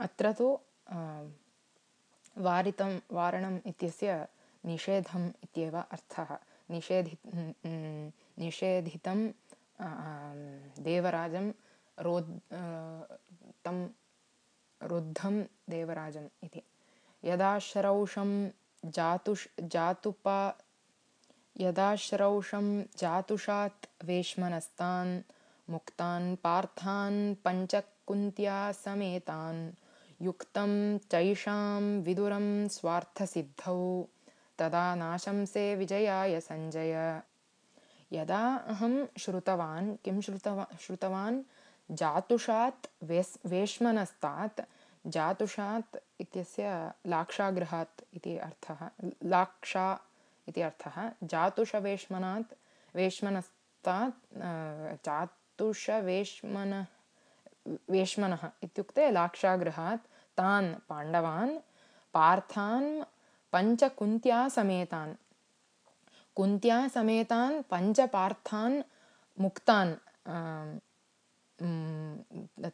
अत्र तु वारितं वारणम् इत्यस्य निषेधम् इत्येव अर्थः। निषेधि निषेधितं देवराजं रोद् तं रुद्धं देवराजम् इति। यदा श्रौषं जातुष् जातुपा यदा श्रौषं जातुषात् वेश्मनस्तान् मुक्तान् पार्थान् पञ्चकुन्त्या समेतान् युक्तं चैषां विदुरं स्वार्थसिद्धौ तदा नाशंसे विजयाय सञ्जय यदा अहं श्रुतवान् किं श्रुतवान् श्रुतवान्? जातुषात् वेस् वेश्मनस्तात्। जातुषात् इत्यस्य लाक्षागृहात् इति अर्थः लाक्षा इति अर्थः। जातुषवेश्मनात् वेश्मनस्तात् जातुषवेश्मन वेश्मनः इत्युक्ते लाक्षागृहात् तान् पाण्डवान् पार्थान् पञ्चकुन्त्या समेतान्। कुन्त्या समेतान् पञ्चपार्थान् मुक्तान्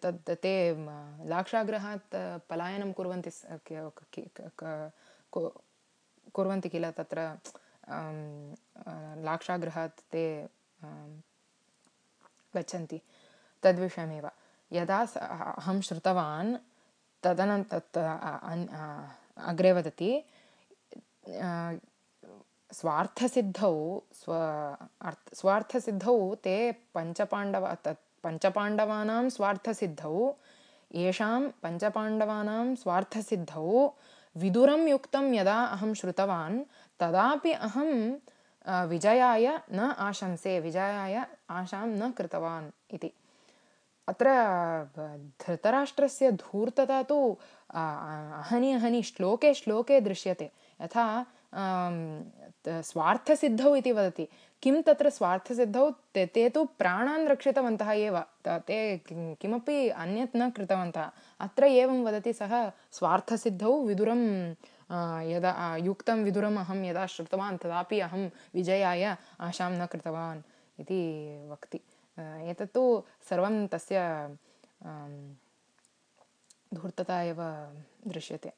तद् ते लाक्षागृहात् पलायनं कुर्वन्ति कुर्वन्ति किल तत्र लाक्षागृहात् ते गच्छन्ति। तद्विषयमेव यदा अहं श्रुतवान् तदनन्तरं अग्रे वदति स्वार्थसिद्धौ स्व स्वार्थसिद्धौ ते पञ्चपाण्डव तत् पञ्चपाण्डवानां स्वार्थसिद्धौ येषां पञ्चपाण्डवानां स्वार्थसिद्धौ विदुरं युक्तं यदा अहं श्रुतवान् तदापि अहं विजयाय न आशंसे विजयाय आशां न कृतवान् इति अत्र धृतराष्ट्रस्य धूर्तता तु अहनि अहनि, श्लोके श्लोके दृश्यते। यथा स्वार्थसिद्धौ इति वदति। किं तत्र स्वार्थसिद्धौ? ते ते तु प्राणान् रक्षितवन्तः एव। ते किमपि अन्यत् न कृतवन्तः। अत्र एवं वदति सः, स्वार्थसिद्धौ विदुरं यदा युक्तं विदुरम् अहं यदा श्रुतवान्, तदापि अहं विजयाय आशां न कृतवान् इति वक्ति। एतत्तु सर्वं तस्य धूर्तता एव दृश्यते